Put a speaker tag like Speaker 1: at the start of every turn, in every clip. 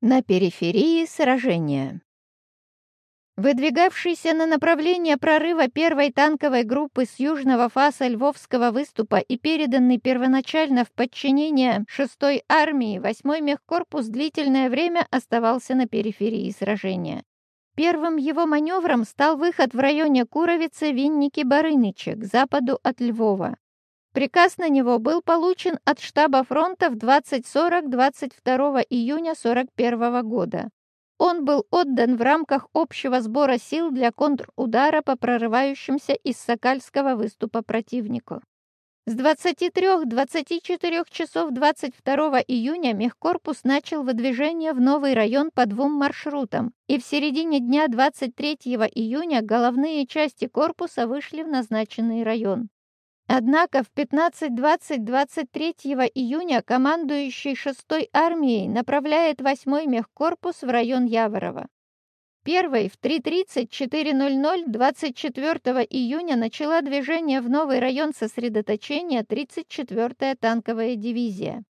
Speaker 1: На периферии сражения. Выдвигавшийся на направление прорыва первой танковой группы с южного фаса Львовского выступа и переданный первоначально в подчинение 6-й армии 8-й мехкорпус длительное время оставался на периферии сражения. Первым его маневром стал выход в районе Куровицы Винники-Барыныча к западу от Львова. Приказ на него был получен от штаба фронта в 20.40 22 июня 41 года. Он был отдан в рамках общего сбора сил для контрудара по прорывающимся из Сокальского выступа противнику. С 23-24 часов 22 июня мехкорпус начал выдвижение в новый район по двум маршрутам, и в середине дня 23 июня головные части корпуса вышли в назначенный район. Однако в 15.20 23 июня командующий 6-й армией направляет 8-й мехкорпус в район Яворова. Первой в 3.30-4.00 24 июня начала движение в новый район сосредоточения 34-я танковая дивизия.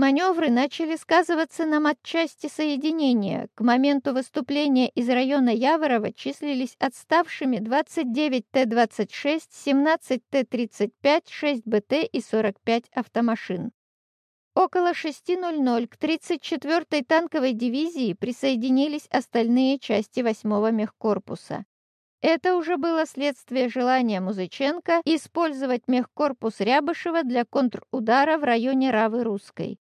Speaker 1: Маневры начали сказываться на матчасти соединения. К моменту выступления из района Яворова числились отставшими 29 Т-26, 17 Т-35, 6 БТ и 45 автомашин. Около 6.00 к 34-й танковой дивизии присоединились остальные части 8-го мехкорпуса. Это уже было следствие желания Музыченко использовать мехкорпус Рябышева для контрудара в районе Равы-Русской.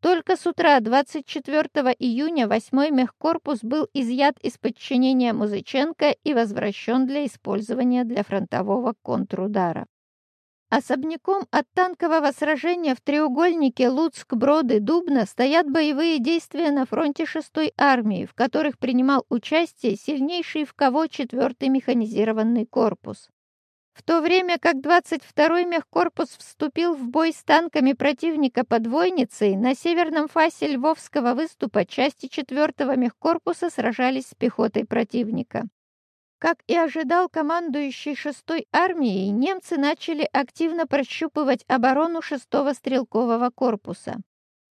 Speaker 1: Только с утра 24 июня 8-й мехкорпус был изъят из подчинения Музыченко и возвращен для использования для фронтового контрудара. Особняком от танкового сражения в треугольнике Луцк-Броды-Дубна стоят боевые действия на фронте 6-й армии, в которых принимал участие сильнейший в кого 4-й механизированный корпус. В то время как 22-й мехкорпус вступил в бой с танками противника под Войницей, на северном фасе Львовского выступа части 4-го мехкорпуса сражались с пехотой противника. Как и ожидал командующий 6-й армией, немцы начали активно прощупывать оборону 6-го стрелкового корпуса.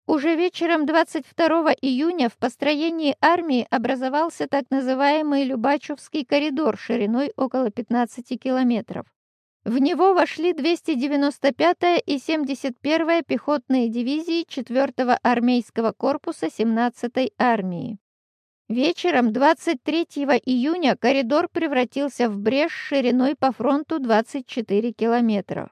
Speaker 1: Уже вечером 22 июня в построении армии образовался так называемый Любачевский коридор шириной около 15 километров. В него вошли 295-я и 71-я пехотные дивизии 4-го армейского корпуса 17-й армии. Вечером 23 июня коридор превратился в брешь шириной по фронту 24 километра.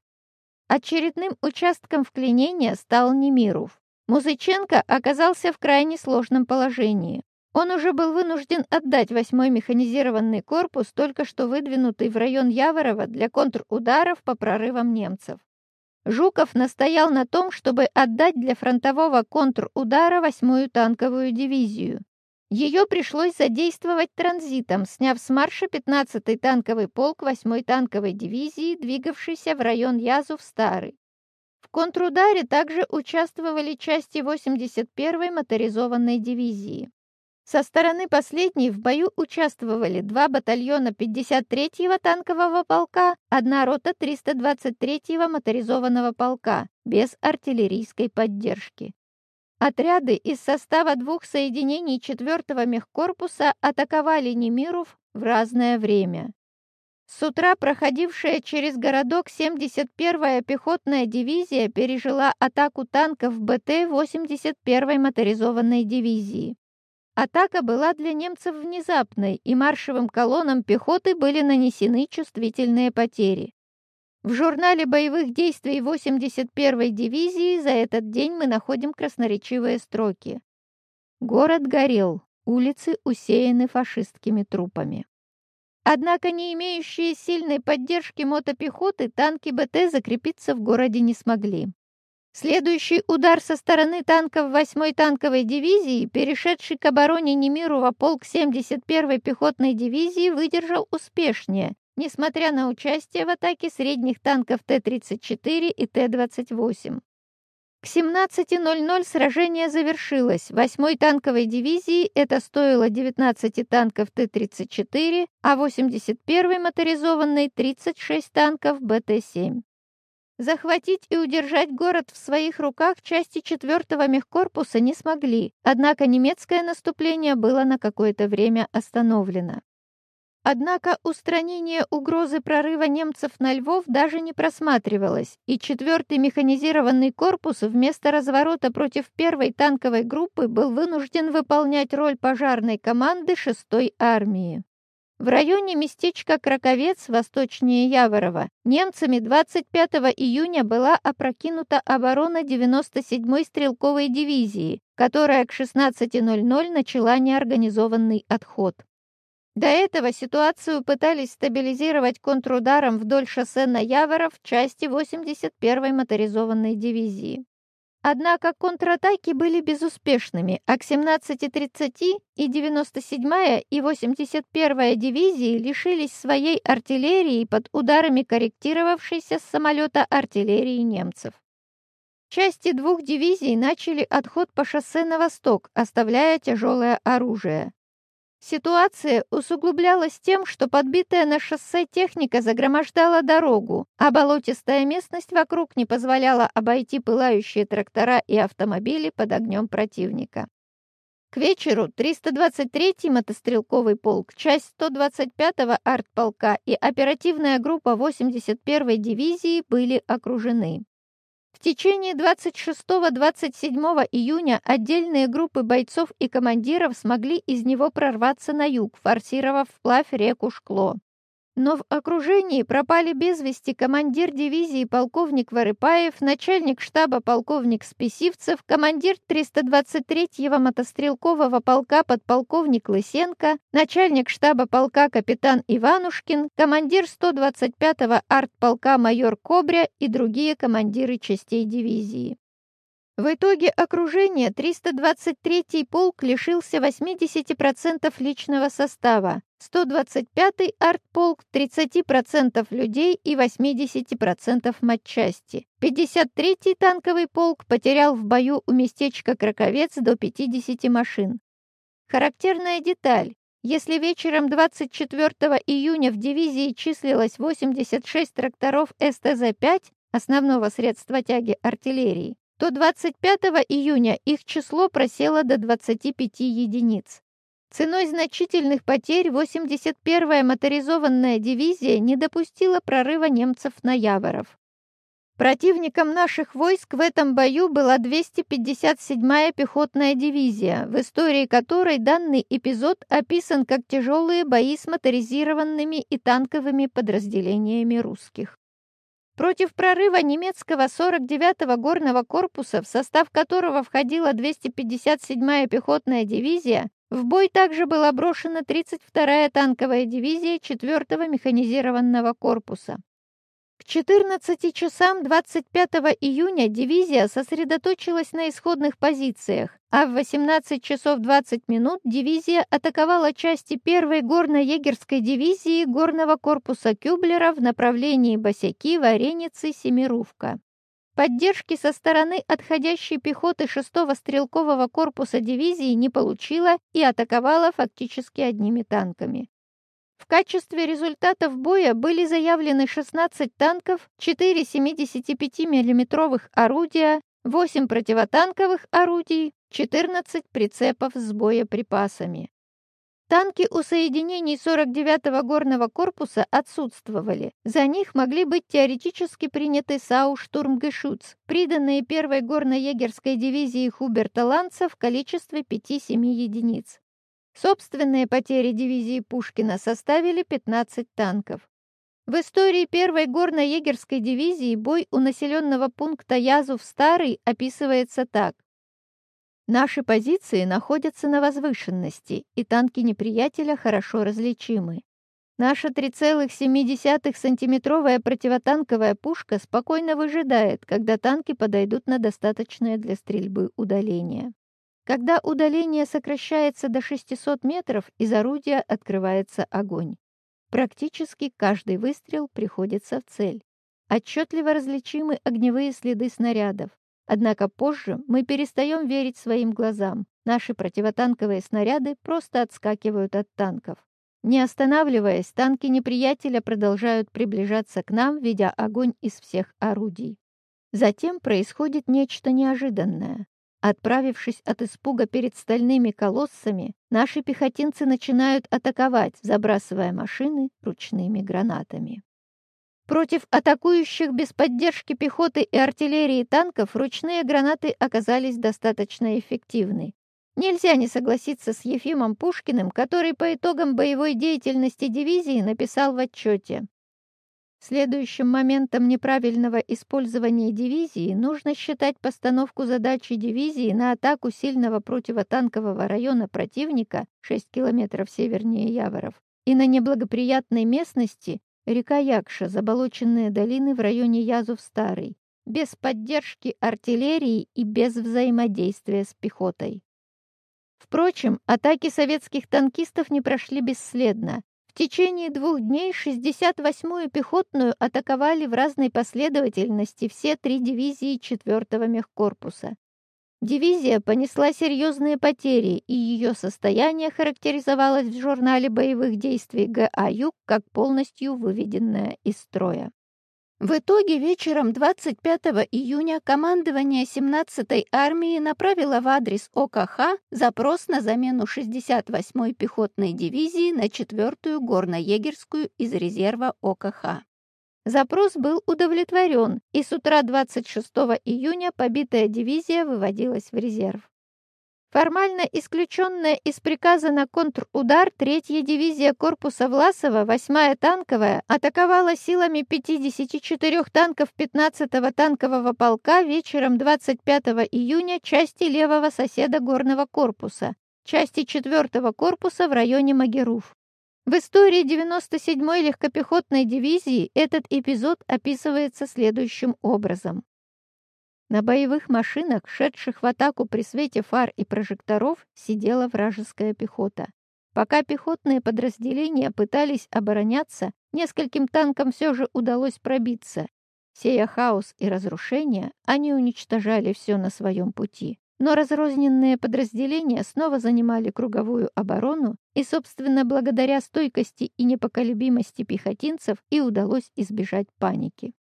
Speaker 1: Очередным участком вклинения стал Немиров. Музыченко оказался в крайне сложном положении. Он уже был вынужден отдать восьмой механизированный корпус, только что выдвинутый в район Яворова для контрударов по прорывам немцев. Жуков настоял на том, чтобы отдать для фронтового контрудара восьмую танковую дивизию. Ее пришлось задействовать транзитом, сняв с марша 15-й танковый полк 8-й танковой дивизии, двигавшийся в район Язов-Старый. В контрударе также участвовали части 81-й моторизованной дивизии. Со стороны последней в бою участвовали два батальона 53-го танкового полка, одна рота 323-го моторизованного полка, без артиллерийской поддержки. Отряды из состава двух соединений 4-го мехкорпуса атаковали Немиров в разное время. С утра проходившая через городок 71-я пехотная дивизия пережила атаку танков БТ 81-й моторизованной дивизии. Атака была для немцев внезапной, и маршевым колоннам пехоты были нанесены чувствительные потери. В журнале боевых действий 81-й дивизии за этот день мы находим красноречивые строки. Город горел, улицы усеяны фашистскими трупами. Однако не имеющие сильной поддержки мотопехоты танки БТ закрепиться в городе не смогли. Следующий удар со стороны танков 8-й танковой дивизии, перешедший к обороне Немирова полк 71-й пехотной дивизии, выдержал успешнее, несмотря на участие в атаке средних танков Т-34 и Т-28. К 17.00 сражение завершилось. 8-й танковой дивизии это стоило 19 танков Т-34, а 81-й моторизованной 36 танков БТ-7. Захватить и удержать город в своих руках части 4-го мехкорпуса не смогли, однако немецкое наступление было на какое-то время остановлено. Однако устранение угрозы прорыва немцев на Львов даже не просматривалось, и 4-й механизированный корпус вместо разворота против первой танковой группы был вынужден выполнять роль пожарной команды 6-й армии. В районе местечка Краковец, восточнее Яворова, немцами 25 июня была опрокинута оборона 97-й стрелковой дивизии, которая к 16.00 начала неорганизованный отход. До этого ситуацию пытались стабилизировать контрударом вдоль шоссе на Яворов части 81-й моторизованной дивизии. Однако контратаки были безуспешными, а к 17.30 и 97-я и 81-я дивизии лишились своей артиллерии под ударами корректировавшейся с самолета артиллерии немцев. Части двух дивизий начали отход по шоссе на восток, оставляя тяжелое оружие. Ситуация усугублялась тем, что подбитая на шоссе техника загромождала дорогу, а болотистая местность вокруг не позволяла обойти пылающие трактора и автомобили под огнем противника. К вечеру 323-й мотострелковый полк, часть 125-го артполка и оперативная группа 81-й дивизии были окружены. В течение 26-27 июня отдельные группы бойцов и командиров смогли из него прорваться на юг, форсировав вплавь реку Шкло. Но в окружении пропали без вести командир дивизии полковник Варыпаев, начальник штаба полковник Списивцев, командир 323-го мотострелкового полка подполковник Лысенко, начальник штаба полка капитан Иванушкин, командир 125-го артполка майор Кобря и другие командиры частей дивизии. В итоге окружения 323-й полк лишился 80% личного состава, 125-й артполк 30% людей и 80% матчасти. 53-й танковый полк потерял в бою у местечка Краковец до 50 машин. Характерная деталь. Если вечером 24 июня в дивизии числилось 86 тракторов СТЗ-5, основного средства тяги артиллерии, то 25 июня их число просело до 25 единиц. Ценой значительных потерь 81-я моторизованная дивизия не допустила прорыва немцев на Яворов. Противником наших войск в этом бою была 257-я пехотная дивизия, в истории которой данный эпизод описан как тяжелые бои с моторизированными и танковыми подразделениями русских. Против прорыва немецкого 49-го горного корпуса, в состав которого входила 257-я пехотная дивизия, в бой также была брошена 32-я танковая дивизия 4-го механизированного корпуса. К 14 часам 25 июня дивизия сосредоточилась на исходных позициях, а в 18 часов 20 минут дивизия атаковала части 1-й горно-егерской дивизии горного корпуса Кюблера в направлении Босяки, Вареницы, Семирувка. Поддержки со стороны отходящей пехоты 6-го стрелкового корпуса дивизии не получила и атаковала фактически одними танками. В качестве результатов боя были заявлены 16 танков, 4 75 миллиметровых орудия, 8 противотанковых орудий, 14 прицепов с боеприпасами. Танки у соединений 49-го горного корпуса отсутствовали. За них могли быть теоретически приняты САУ «Штурмгешуц», приданные первой горно-егерской дивизии Хуберта Ланца в количестве 5-7 единиц. Собственные потери дивизии Пушкина составили 15 танков. В истории первой горно-егерской дивизии бой у населенного пункта Язов-Старый описывается так. Наши позиции находятся на возвышенности, и танки неприятеля хорошо различимы. Наша 3,7-сантиметровая противотанковая пушка спокойно выжидает, когда танки подойдут на достаточное для стрельбы удаление. Когда удаление сокращается до 600 метров, из орудия открывается огонь. Практически каждый выстрел приходится в цель. Отчетливо различимы огневые следы снарядов. Однако позже мы перестаем верить своим глазам. Наши противотанковые снаряды просто отскакивают от танков. Не останавливаясь, танки неприятеля продолжают приближаться к нам, ведя огонь из всех орудий. Затем происходит нечто неожиданное. Отправившись от испуга перед стальными колоссами, наши пехотинцы начинают атаковать, забрасывая машины ручными гранатами. Против атакующих без поддержки пехоты и артиллерии танков ручные гранаты оказались достаточно эффективны, Нельзя не согласиться с Ефимом Пушкиным, который по итогам боевой деятельности дивизии написал в отчете. Следующим моментом неправильного использования дивизии нужно считать постановку задачи дивизии на атаку сильного противотанкового района противника 6 километров севернее Яворов и на неблагоприятной местности река Якша, заболоченные долины в районе Язов-Старый, без поддержки артиллерии и без взаимодействия с пехотой. Впрочем, атаки советских танкистов не прошли бесследно. В течение двух дней 68-ю пехотную атаковали в разной последовательности все три дивизии 4-го мехкорпуса. Дивизия понесла серьезные потери, и ее состояние характеризовалось в журнале боевых действий ГА «Юг» как полностью выведенное из строя. В итоге вечером 25 июня командование 17-й армии направило в адрес ОКХ запрос на замену 68-й пехотной дивизии на 4-ю горно-егерскую из резерва ОКХ. Запрос был удовлетворен, и с утра 26 июня побитая дивизия выводилась в резерв. Формально исключенная из приказа на контрудар третья дивизия корпуса Власова, 8-я танковая, атаковала силами 54 танков 15-го танкового полка вечером 25 июня части левого соседа горного корпуса, части 4-го корпуса в районе Магеруф. В истории 97-й легкопехотной дивизии этот эпизод описывается следующим образом. На боевых машинах, шедших в атаку при свете фар и прожекторов, сидела вражеская пехота. Пока пехотные подразделения пытались обороняться, нескольким танкам все же удалось пробиться. Сея хаос и разрушение, они уничтожали все на своем пути. Но разрозненные подразделения снова занимали круговую оборону, и, собственно, благодаря стойкости и непоколебимости пехотинцев и удалось избежать паники.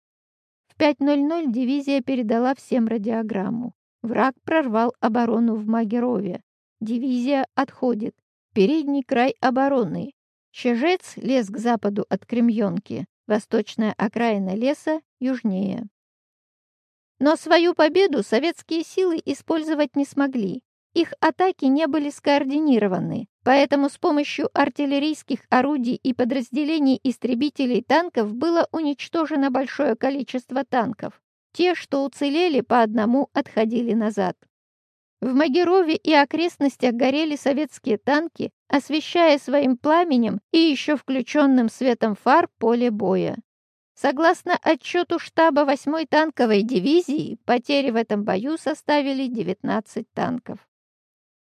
Speaker 1: В 5.00 дивизия передала всем радиограмму. Враг прорвал оборону в Магерове. Дивизия отходит. Передний край обороны. Чежец, лес к западу от Кремьонки. Восточная окраина леса южнее. Но свою победу советские силы использовать не смогли. Их атаки не были скоординированы, поэтому с помощью артиллерийских орудий и подразделений истребителей танков было уничтожено большое количество танков. Те, что уцелели, по одному отходили назад. В Магерове и окрестностях горели советские танки, освещая своим пламенем и еще включенным светом фар поле боя. Согласно отчету штаба 8-й танковой дивизии, потери в этом бою составили 19 танков.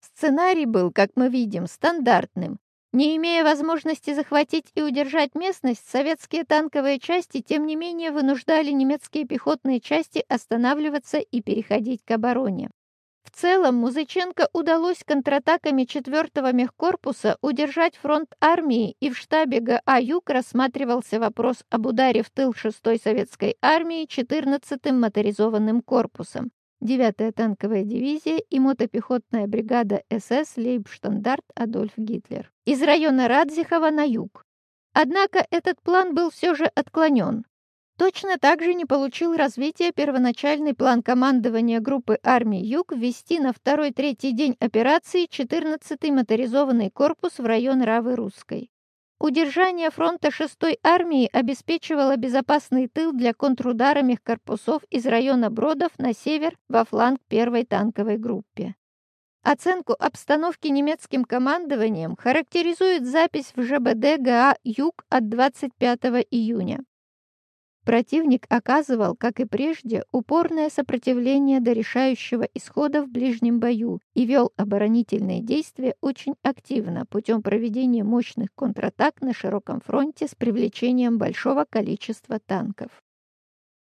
Speaker 1: Сценарий был, как мы видим, стандартным. Не имея возможности захватить и удержать местность, советские танковые части, тем не менее, вынуждали немецкие пехотные части останавливаться и переходить к обороне. В целом, Музыченко удалось контратаками 4-го мехкорпуса удержать фронт армии, и в штабе ГА «Юг» рассматривался вопрос об ударе в тыл 6-й советской армии 14-м моторизованным корпусом. 9-я танковая дивизия и мотопехотная бригада СС Лейбштандарт Адольф Гитлер из района Радзихова на юг. Однако этот план был все же отклонен. Точно так же не получил развития первоначальный план командования группы армий Юг ввести на второй-третий день операции 14-й моторизованный корпус в район Равы-Русской. Удержание фронта 6-й армии обеспечивало безопасный тыл для контрудара мехкорпусов из района Бродов на север во фланг первой танковой группе. Оценку обстановки немецким командованием характеризует запись в ЖБД ГА «Юг» от 25 июня. Противник оказывал, как и прежде, упорное сопротивление до решающего исхода в ближнем бою и вел оборонительные действия очень активно путем проведения мощных контратак на широком фронте с привлечением большого количества танков.